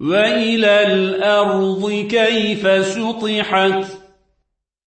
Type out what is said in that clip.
وإلى الأرض كيف سطحت